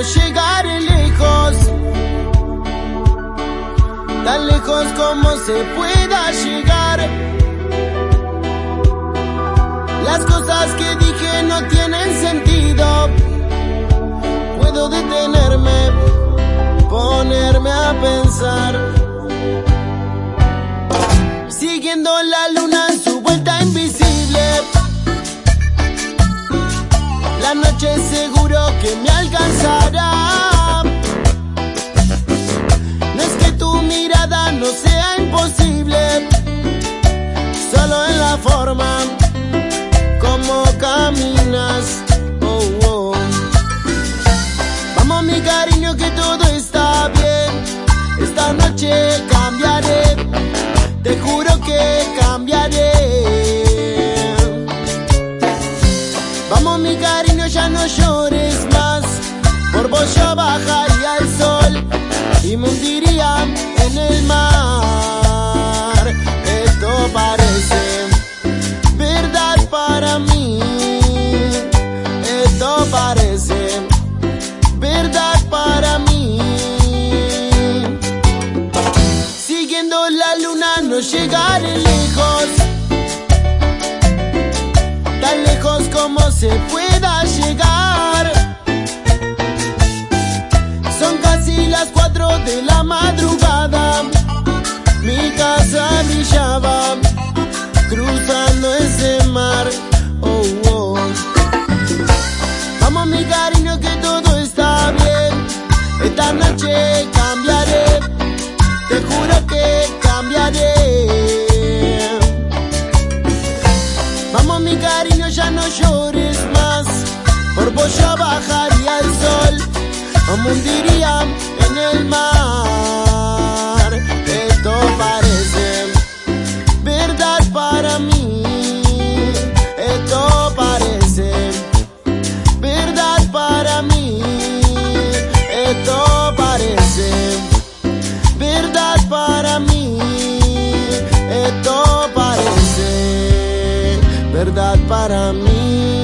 llegaré lejos, tan lejos como se pueda llegar. Las cosas que dije no tienen sentido, puedo detenerme, ponerme a pensar. Siguiendo la luna cariño que todo está bien. Esta noche cambiaré, te juro que cambiaré. Vamos mi cariño, ya no llores más. Por vos yo bajaría llegaré lejos tan lejos como se pueda llegar. Son casi las cuatro de la madrugada, mi casa brillaba, cruzando ese mar. Oh, oh. Vamos mi cariño que todo está bien, esta noche Por vos yo bajaría el sol, o hundiría en el mar. Esto parece verdad para mí. Esto parece verdad para mí. Esto parece verdad para mí. Esto parece verdad para mí.